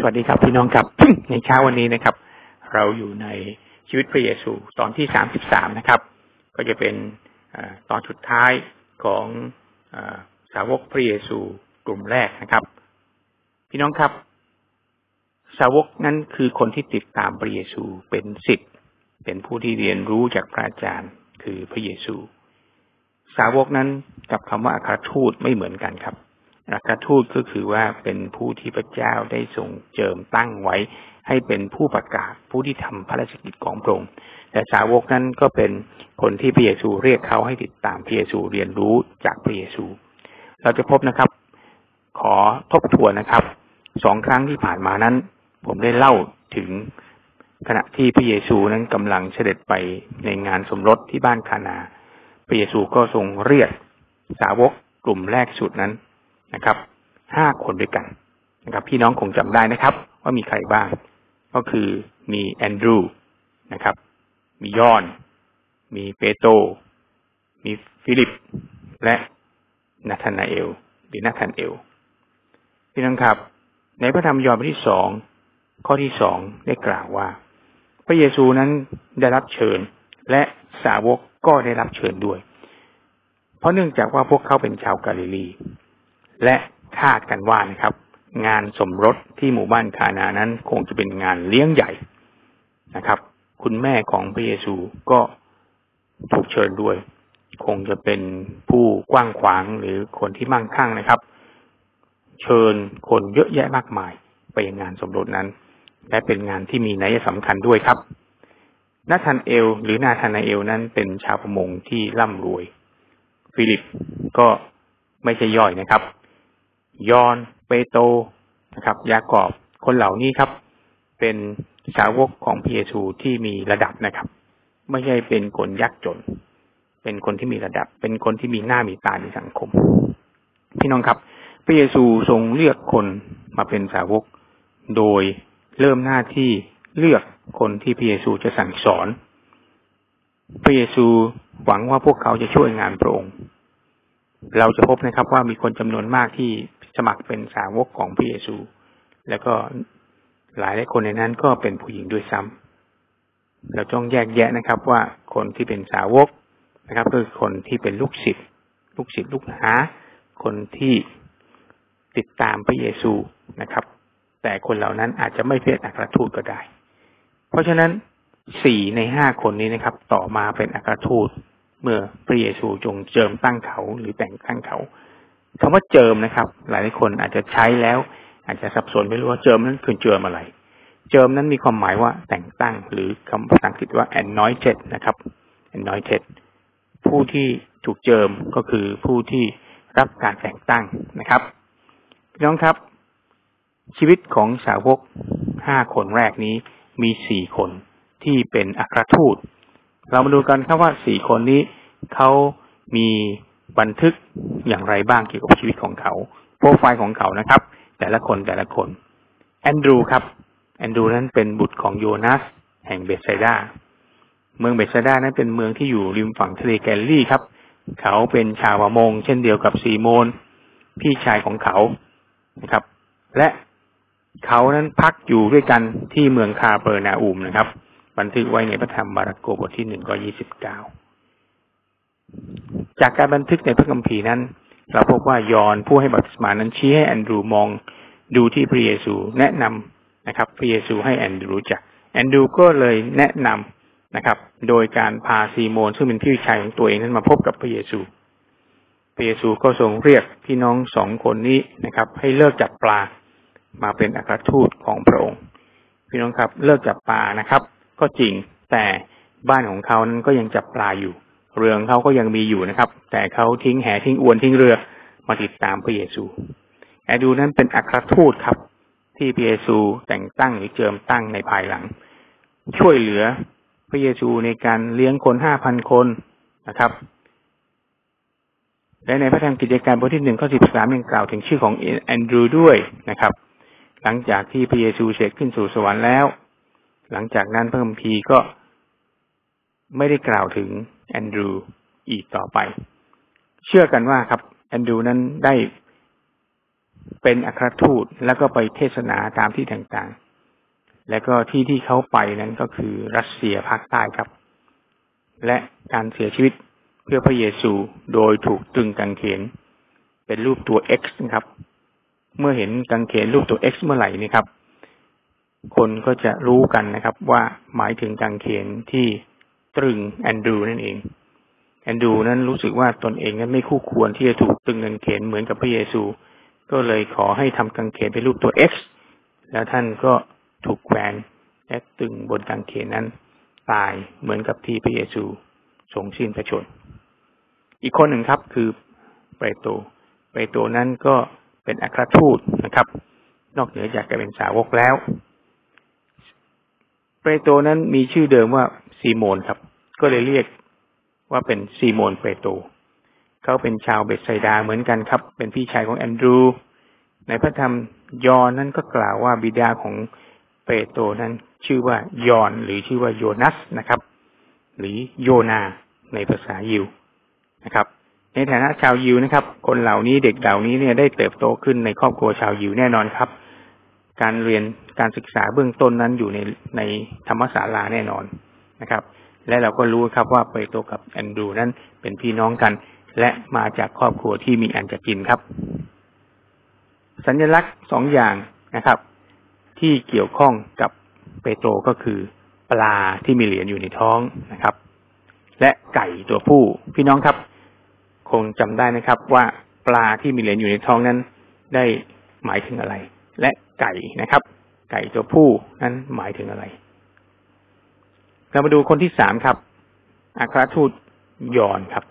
สวัสดีครับพี่น้องครับ ในเช้าวันนี้นะครับ เราอยู่ในชีวิตพระเยซูตอนที่สามสิบสามนะครับ ก็จะเป็นอตอนสุดท้ายของอสาวกพระเยซูกลุ่มแรกนะครับ พี่น้องครับ สาวกนั้นคือคนที่ติดตามพระเยซูเป็นสิทธิ์เป็นผู้ที่เรียนรู้จากพระอาจารย์คือพระเยซู สาวกนั้นกับคำว่าอาคาทูตไม่เหมือนกันครับ อัครทูตก็คือว่าเป็นผู้ที่พระเจ้าได้ทรงเจิมตั้งไว้ ให้เป็นผู้ประกาศผู้ที่ทำพระราชกิจของพระองค์แต่สาวกนั้นก็เป็นคนที่พระเยซูเรียกเขาให้ติดตามพระเยซูเรียนรู้จากพระเยซู เราจะพบนะครับ ขอทบทวนนะครับสองครั้งที่ผ่านมานั้น ผมได้เล่าถึงขณะที่พระเยซูนั้นกำลังเสด็จไปในงานสมรสที่บ้านคานา พระเยซูก็ทรงเรียกสาวกกลุ่มแรกสุดนั้น นะครับห้าคนด้วยกันนะครับ พี่น้องคงจำได้นะครับ ว่ามีใครบ้าง ก็คือมีแอนดรูนะครับ มียอน มีเปโต มีฟิลิป และนาธานาเอล หรือนาธานเอล พี่น้องครับ ในพระธรรมยอห์นบทที่สองข้อที่สองได้กล่าวว่า พระเยซูนั้นได้รับเชิญ และสาวกก็ได้รับเชิญด้วย เพราะเนื่องจากว่าพวกเขาเป็นชาวกาลิลี และคาดกันว่านะครับ งานสมรสที่หมู่บ้านคานานั้น คงจะเป็นงานเลี้ยงใหญ่นะครับ คุณแม่ของพระเยซูก็ถูกเชิญด้วย คงจะเป็นผู้กว้างขวางหรือคนที่มั่งคั่งนะครับ เชิญคนเยอะแยะมากมายไปยังงานสมรสนั้น และเป็นงานที่มีนัยสำคัญด้วยครับนาธานเอล หรือนาธานาเอลนั้นเป็นชาวประมงที่ร่ำรวย ฟิลิปก็ไม่ใช่ย่อยนะครับ ยอนเปโตรนะครับ ยากอบคนเหล่านี้ครับ เป็นสาวกของพระเยซูที่มีระดับนะครับ ไม่ใช่เป็นคนยากจน เป็นคนที่มีระดับ เป็นคนที่มีหน้ามีตาในสังคม พี่น้องครับพระเยซูทรงเลือกคนมาเป็นสาวก โดยเริ่มหน้าที่เลือกคนที่พระเยซูจะสั่งสอน พระเยซูหวังว่าพวกเขาจะช่วยงานพระองค์ เราจะพบนะครับว่ามีคนจำนวนมากที่ สมัครเป็นสาวกของพระเยซู แล้วก็หลายหลายคนในนั้นก็เป็นผู้หญิงด้วยซ้ำเราต้องแยกแยะนะครับ ว่าคนที่เป็นสาวกนะครับคือคนที่เป็นลูกศิษย์ลูกศิษย์ลูกหา คนที่ติดตามพระเยซูนะครับ แต่คนเหล่านั้นอาจจะไม่เป็นอัครทูตก็ได้ เพราะฉะนั้นสี่ในห้าคนนี้นะครับ ต่อมาเป็นอัครทูตเมื่อพระเยซูจงเจิมตั้งเขาหรือแต่งตั้งเขา คำว่าเจิมนะครับ หลายคนอาจจะใช้แล้ว อาจจะสับสนไม่รู้ว่าเจิมนั้นคือเจิมอะไร เจิมนั้นมีความหมายว่าแต่งตั้ง หรือคำภาษาอังกฤษว่า anointed นะครับ anointed ผู้ที่ถูกเจิมก็คือผู้ที่รับการแต่งตั้งนะครับพี่น้องครับ ชีวิตของสาวกห้าคนแรกนี้มีสี่คนที่เป็นอัครทูต เรามาดูกันครับว่าสี่คนนี้เขามี บันทึกอย่างไรบ้างเกี่ยวกับชีวิตของเขา โปรไฟล์ของเขานะครับ แต่ละคนแต่ละคนแอนดรูครับแอนดรูนั้นเป็นบุตรของโยนัส แห่งเบสไซดาเมืองเบสไซดานั้นเป็นเมืองที่อยู่ริมฝั่งทะเลกาลิลีครับ เขาเป็นชาวประมง เช่นเดียวกับซีโมน พี่ชายของเขานะครับ และเขานั้นพักอยู่ด้วยกันที่เมืองคาเปอร์นาอุมนะครับ บันทึกไว้ในพระธรรมมาระโกบทที่หนึ่งข้อยี่สิบเก้า จากการบันทึกในพระคัมภีร์นั้น เราพบว่ายอห์นผู้ให้บัพติศมานั้นชี้ให้แอนดรูว์มองดูที่พระเยซูแนะนำนะครับ พระเยซูให้แอนดรูจักแอนดรูก็เลยแนะนำนะครับ โดยการพาซีโมน ซึ่งเป็นพี่ชายของตัวเองนั้นมาพบกับพระเยซู พระเยซูก็ทรงเรียกพี่น้องสองคนนี้นะครับ ให้เลิกจับปลามาเป็นอัครทูตของพระองค์ พี่น้องครับ เลิกจับปลานะครับ ก็จริงแต่บ้านของเขานั้นก็ยังจับปลาอยู่ เรืองเขาก็ยังมีอยู่นะครับ แต่เขาทิ้งแหทิ้งอวนทิ้งเรือมาติดตามพระเยซูแอดูนั้นเป็นอัครทูตครับ ที่พระเยซูแต่งตั้งหรือเจิมตั้งในภายหลัง ช่วยเหลือพระเยซูในการเลี้ยงคนห้าพันคนนะครับ และในพระธรรมกิจการบทที่หนึ่งข้อสิบสามยังกล่าวถึงชื่อของแอนดรูด้วยนะครับ หลังจากที่พระเยซูเสด็จขึ้นสู่สวรรค์แล้ว หลังจากนั้นพระคัมภีร์ก็ไม่ได้กล่าวถึง แอนดรูอีกต่อไป เชื่อกันว่าครับ แอนดรูนั้นได้เป็นอัครทูตแล้วก็ไปเทศนาตามที่ต่างๆ และก็ที่ที่เขาไปนั้นก็คือรัสเซียภาคใต้ครับ และการเสียชีวิตเพื่อพระเยซูโดยถูกตึงกางเขน เป็นรูปตัว X นะครับ เมื่อเห็นกางเขนรูปตัว X เมื่อไหร่นี่ครับ คนก็จะรู้กันนะครับ ว่าหมายถึงกางเขนที่ ตรึงแอนดูนั่นเอง แอนดูนั้นรู้สึกว่าตนเองนั้นไม่คู่ควรที่จะถูกตึงกางเขนเหมือนกับพระเยซู ก็เลยขอให้ทำกางเขนเป็นรูปตัว X แล้วท่านก็ถูกแขวนและตึงบนกางเขนนั้น ตายเหมือนกับที่พระเยซูทรงสิ้นพระชน อีกคนหนึ่งครับคือเปโตรเปโตรนั้นก็เป็นอัครทูตนะครับ นอกเหนือจากจะเป็นสาวกแล้ว ปโตรนั้นมีชื่อเดิมว่าซีโมนครับ ก็เลยเรียกว่าเป็นซีโมนเปโตรเขาเป็นชาวเบสไซดาเหมือนกันครับ เป็นพี่ชายของแอนดรู ในพระธรรมยอนนั้นก็กล่าวว่าบิดาของเปโตรนั้นชื่อว่ายอนหรือชื่อว่าโยนัสนะครับ หรือโยนาในภาษายิวนะครับ ในฐานะชาวยิวนะครับ คนเหล่านี้เด็กเหล่านี้เนี่ยได้เติบโตขึ้นในครอบครัวชาวยิวแน่นอนครับ การเรียน การศึกษาเบื้องต้นนั้นอยู่ในในธรรมศาลาแน่นอนนะครับ และเราก็รู้ครับว่าเปโตรกับแอนดรูนั้นเป็นพี่น้องกัน และมาจากครอบครัวที่มีอันจะกินครับ สัญลักษณ์สองอย่างนะครับ ที่เกี่ยวข้องกับเปโตรก็คือปลาที่มีเหรียญอยู่ในท้องนะครับ และไก่ตัวผู้พี่น้องครับ คงจำได้นะครับ ว่าปลาที่มีเหรียญอยู่ในท้องนั้น ได้หมายถึงอะไร และไก่นะครับ ไก่ตัวผู้นั้นหมายถึงอะไร เรามาดูคนที่สามครับ อัครทูตยอนครับ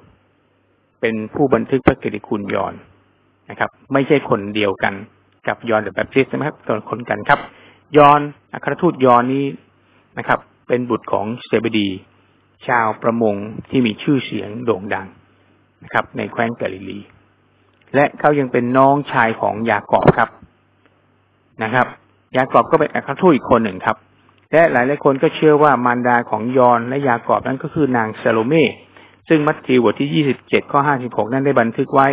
เป็นผู้บันทึกพระกิติคุณยอนนะครับ ไม่ใช่คนเดียวกันกับยอนเดอะแบปติสต์นะครับตัวคนกันครับ ยอนอัครทูตยอนนี้นะครับ เป็นบุตรของเซเบดี ชาวประมงที่มีชื่อเสียงโด่งดังนะครับ ในแคว้นกาลิลี และเขายังเป็นน้องชายของยากอบครับนะครับ ยากอบก็เป็นอัครทูตอีกคนหนึ่งครับ และหลายหลายคนก็เชื่อว่ามารดาของยอนและยากอบนั้นก็คือนางซาโลเมซึ่งมัทธิวบทที่ยี่สิบเจ็ดข้อห้าสิบหกนั้นได้บันทึกไว้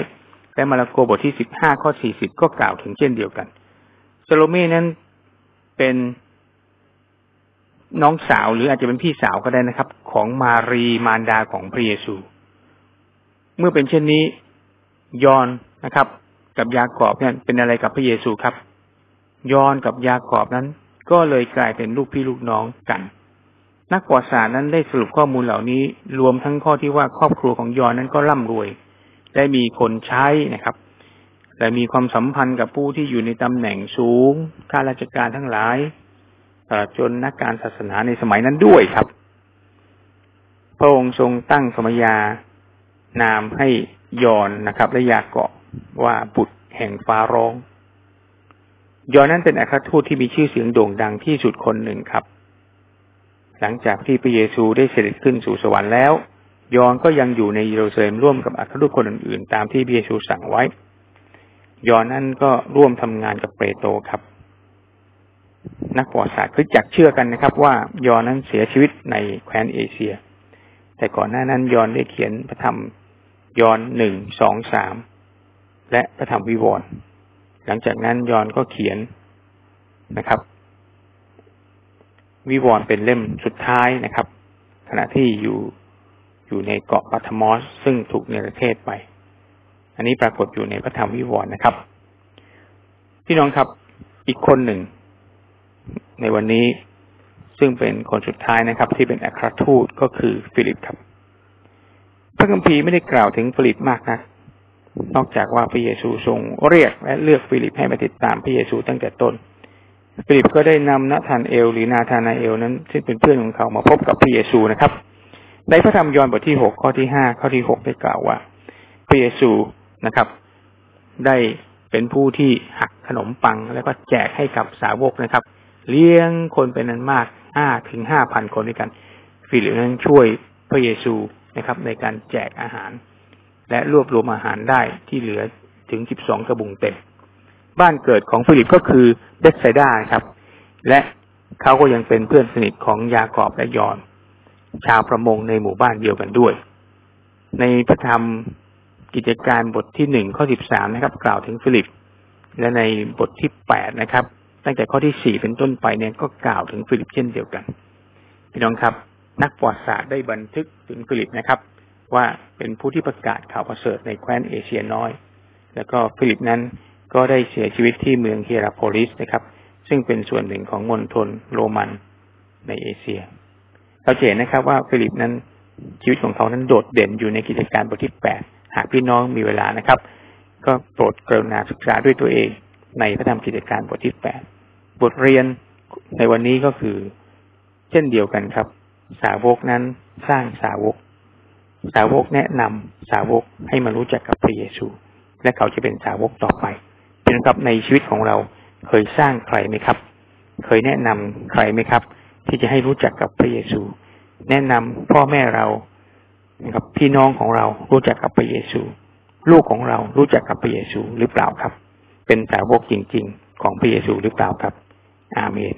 และมาระโกบทที่สิบห้าข้อสี่สิบก็กล่าวถึงเช่นเดียวกันซาโลเมนั้นเป็นน้องสาวหรืออาจจะเป็นพี่สาวก็ได้นะครับ ของมารีมารดาของพระเยซู เมื่อเป็นเช่นนี้ยอนนะครับ กับยากอบเนี่ยเป็นอะไรกับพระเยซูครับ ยอนกับยากอบนั้น ก็เลยกลายเป็นลูกพี่ลูกน้องกัน นักประวัติศาสตร์นั้นได้สรุปข้อมูลเหล่านี้ รวมทั้งข้อที่ว่าครอบครัวของยอนนั้นก็ร่ำรวย ได้มีคนใช้นะครับและมีความสัมพันธ์กับผู้ที่อยู่ในตำแหน่งสูงข้าราชการทั้งหลายจนนักการศาสนาในสมัยนั้นด้วยครับ พระองค์ทรงตั้งสมญานามให้ยอนนะครับ และยาเกาะว่าบุตรแห่งฟ้าร้อง ยอนนั้นเป็นอัครทูตที่มีชื่อเสียงโด่งดังที่สุดคนหนึ่งครับ หลังจากที่พระเยซูได้เสด็จขึ้นสู่สวรรค์แล้ว ยอนก็ยังอยู่ในเยรูซาเล็มร่วมกับอัครทูตคนอื่นๆ ตามที่พระเยซูสั่งไว้ ยอนนั้นก็ร่วมทำงานกับเปโตรครับ นักประวัติศาสตร์คริสตจักรเชื่อกันนะครับ ว่ายอนนั้นเสียชีวิตในแคว้นเอเชีย แต่ก่อนหน้านั้นยอนได้เขียนพระธรรมยอนหนึ่งสองสามและพระธรรมวิวรณ์ หลังจากนั้นยอนก็เขียนนะครับ วิวรณ์เป็นเล่มสุดท้ายนะครับ ขณะที่อยู่อยู่ในเกาะปัทมอส ซึ่งถูกเนรเทศไป อันนี้ปรากฏอยู่ในพระธรรมวิวรณ์นะครับ พี่น้องครับอีกคนหนึ่ง ในวันนี้ซึ่งเป็นคนสุดท้ายนะครับ ที่เป็นอัครทูตก็คือฟิลิปครับ พระคัมภีร์ไม่ได้กล่าวถึงฟิลิปมากนะ นอกจากว่าพระเยซูทรงเรียกและเลือกฟิลิปให้มาติดตามพระเยซูตั้งแต่ต้น ฟิลิปก็ได้นำนาธานเอลหรือนาธานาเอลนั้น ซึ่งเป็นเพื่อนของเขามาพบกับพระเยซูนะครับ ในพระธรรมยอห์นบทที่หกข้อที่ห้าข้อที่หกได้กล่าวว่าพระเยซูนะครับ ได้เป็นผู้ที่หักขนมปังแล้วก็แจกให้กับสาวกนะครับ เลี้ยงคนเป็นนั้นมากห้าถึงห้าพันคนด้วยกัน ฟิลิปนั้นช่วยพระเยซูนะครับ ในการแจกอาหาร และรวบรวมอาหารได้ที่เหลือถึงสิบสองกระบุงเต็ม บ้านเกิดของฟิลิปก็คือเบสไซดาครับ และเขาก็ยังเป็นเพื่อนสนิทของยากอบและยอน ชาวประมงในหมู่บ้านเดียวกันด้วย ในพระธรรมกิจการบทที่หนึ่งข้อสิบสามนะครับ กล่าวถึงฟิลิป และในบทที่แปดนะครับ ตั้งแต่ข้อที่สี่เป็นต้นไปเนี่ยก็กล่าวถึงฟิลิปเช่นเดียวกัน พี่น้องครับ นักประวัติศาสตร์ได้บันทึกถึงฟิลิปนะครับ ว่าเป็นผู้ที่ประกาศข่าวประเสริฐในแคว้นเอเชียน้อย แล้วก็ฟิลิปนั้นก็ได้เสียชีวิตที่เมืองเฮียราโพลิสนะครับ ซึ่งเป็นส่วนหนึ่งของมณฑลโรมันในเอเชีย เราเห็นนะครับว่าฟิลิปนั้นชีวิตของเขานั้นโดดเด่นอยู่ในกิจการบทที่แปดหากพี่น้องมีเวลานะครับ ก็โปรดกรุณาศึกษาด้วยตัวเองในพระธรรมกิจการบทที่แปดบทเรียนในวันนี้ก็คือ เช่นเดียวกันครับ สาวกนั้นสร้างสาวก สาวกแนะนำสาวกให้มารู้จักกับพระเยซู และเขาจะเป็นสาวกต่อไปเป็นครับในชีวิตของเราเคยสร้างใครไหมครับ เคยแนะนำใครไหมครับ ที่จะให้รู้จักกับพระเยซู แนะนำพ่อแม่เรานะครับพี่น้องของเรารู้จักกับพระเยซู ลูกของเรารู้จักกับพระเยซูหรือเปล่าครับ เป็นสาวกจริง ๆ ของพระเยซูหรือเปล่าครับ อาเมน